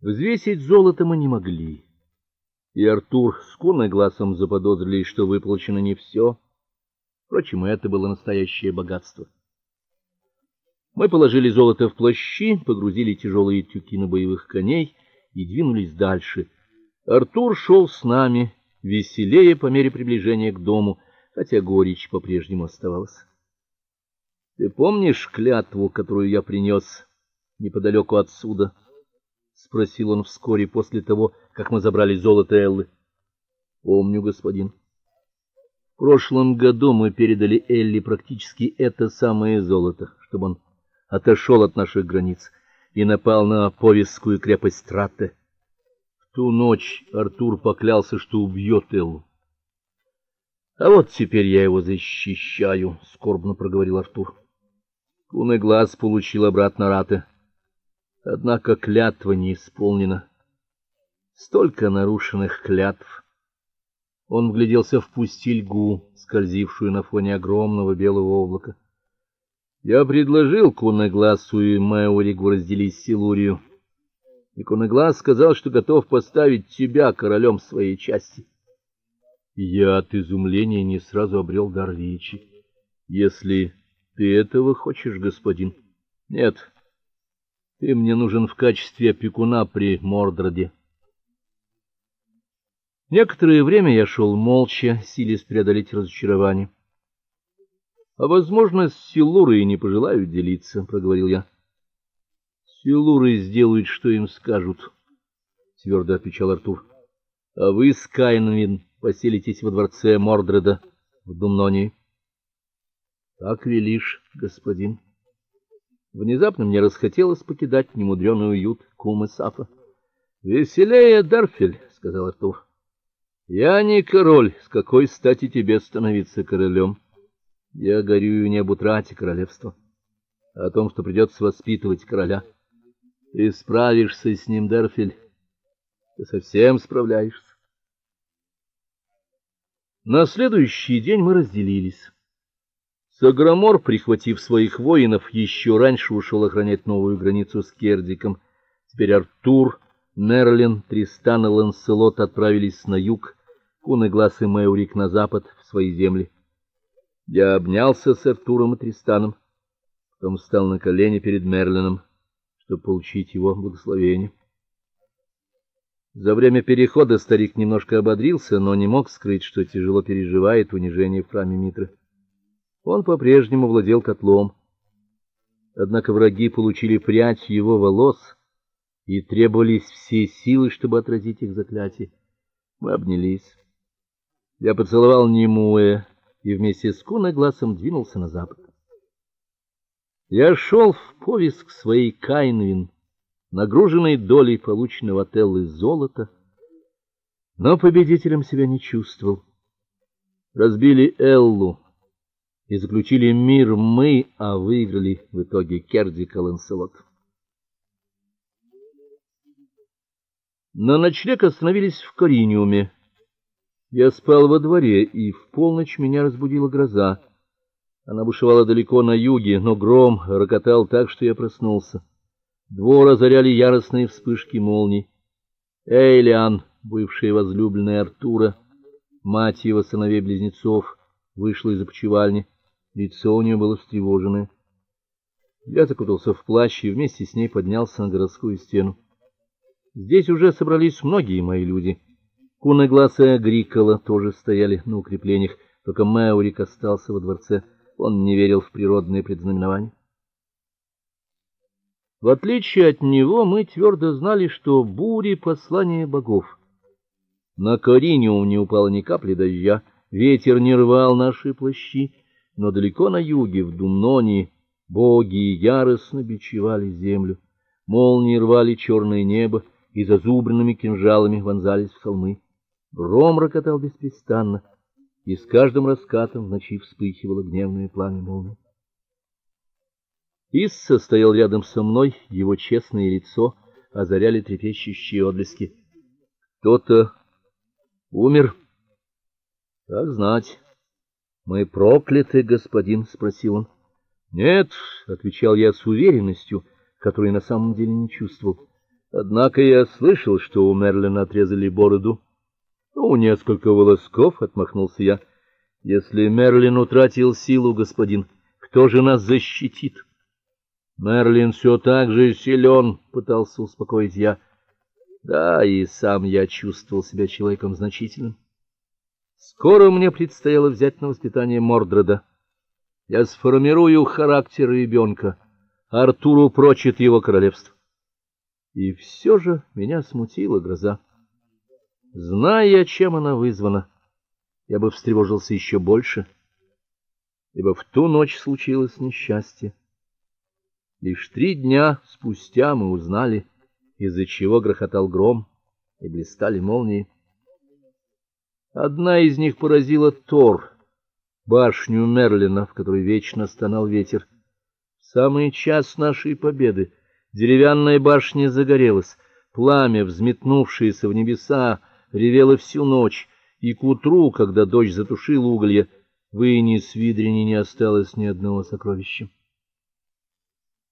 Взвесить золото мы не могли. И Артур с конной глазом заподозрили, что выплачено не все. Впрочем, это было настоящее богатство. Мы положили золото в плащи, погрузили тяжелые тюки на боевых коней и двинулись дальше. Артур шел с нами, веселее по мере приближения к дому, хотя горечь по-прежнему оставалась. Ты помнишь клятву, которую я принес неподалеку отсюда? Спросил он вскоре после того, как мы забрали золото Эллы. Помню, господин. В прошлом году мы передали Элли практически это самое золото, чтобы он отошел от наших границ и напал на повесскую крепость Тратте. В ту ночь Артур поклялся, что убьет Эллу. А вот теперь я его защищаю, скорбно проговорил Артур. Куный глаз получил обратно Раты. Однако клятва не исполнена. Столько нарушенных клятв. Он вгляделся в пустильгу, скользившую на фоне огромного белого облака. Я предложил Кунагласу и Мэуригу разделить Силурию. И Кунаглас сказал, что готов поставить тебя королем своей части. Я от изумления не сразу обрел дар речи. Если ты этого хочешь, господин? Нет. Ты мне нужен в качестве опекуна при Мордроде. Некоторое время я шел молча, силясь преодолеть разочарование. А возможно, с Силурой не пожелают делиться, проговорил я. Силуры сделают, что им скажут, твердо отвечал Артур. А вы с поселитесь во дворце Мордреда в Думнонии. Так велишь, господин. Внезапно мне расхотелось покидать немудрёный уют кумы Сафа. Веселее, Дарфель, сказал Артур. Я не король, с какой стати тебе становиться королем? Я горюю не об утрате королевства, а о том, что придется воспитывать короля. Ты справишься с ним, Дерфель. Ты совсем справляешься. На следующий день мы разделились. Саграмор, прихватив своих воинов, еще раньше ушел охранять новую границу с Кердиком. Теперь Артур, Мерлин, Тристан и Ланселот отправились на юг, Кун и Глаз и Мэурик на запад в свои земли. Я обнялся с Артуром и Тристаном, потом встал на колени перед Мерлином, чтобы получить его благословение. За время перехода старик немножко ободрился, но не мог скрыть, что тяжело переживает унижение в храме Митры. Он по-прежнему владел котлом. Однако враги получили прядь его волос, и требовались все силы, чтобы отразить их заклятие. Мы обнялись. Я поцеловал Немуэ, и вместе с Кунагласом двинулся на запад. Я шел в поиск своей Кайнвин, нагруженной долей полученного от Эллы золота, но победителем себя не чувствовал. Разбили Эллу и заключили мир мы, а выиграли в итоге Кердик и Ланселот. На ночлег остановились в Кориниуме. Я спал во дворе, и в полночь меня разбудила гроза. Она бушевала далеко на юге, но гром рокотал так, что я проснулся. Двор озаряли яростные вспышки молний. Эйлиан, бывшая возлюбленная Артура, мать его сыновей-близнецов, вышла из опочивальни. Лицо у нее было встревоженное. Я закутался в плащ и вместе с ней поднялся на городскую стену. Здесь уже собрались многие мои люди. Кунаглаз и Агрикола тоже стояли на укреплениях, только Мэурик остался во дворце. Он не верил в природные предзнаменования. В отличие от него, мы твердо знали, что бури послание богов. На Кориниум не упало ни капли дождя, ветер не рвал наши плащи, но далеко на юге, в Думнонии, боги яростно бичевали землю. Молнии рвали черное небо и зазубренными кинжалами вонзались в холмы. Гром рокотал беспрестанно, и с каждым раскатом в ночи вспыхивало гневное пламя молнии. Исса стоял рядом со мной, его честное лицо озаряли трепещущие отблески. Кто-то умер. Как знать. Мы прокляты, господин, спросил он. Нет, отвечал я с уверенностью, которой на самом деле не чувствовал. Однако я слышал, что у Мерлина отрезали бороду. Ну, несколько волосков, отмахнулся я. Если Мерлин утратил силу, господин, кто же нас защитит? Мерлин все так же силен, пытался успокоить я. Да, и сам я чувствовал себя человеком значительным. Скоро мне предстояло взять на воспитание Мордреда. Я сформирую характер ребенка. Артуру прочит его королевство. И все же меня смутила гроза. Зная, чем она вызвана, я бы встревожился еще больше, ибо в ту ночь случилось несчастье. Лишь три дня спустя мы узнали, из-за чего грохотал гром и блистали молнии. Одна из них поразила Тор, башню Мерлина, в которой вечно стонал ветер. В самый час нашей победы деревянная башня загорелась, пламя, взметнувшееся в небеса, ревело всю ночь, и к утру, когда дождь затушил уголья, в Ине Свидрине не осталось ни одного сокровища.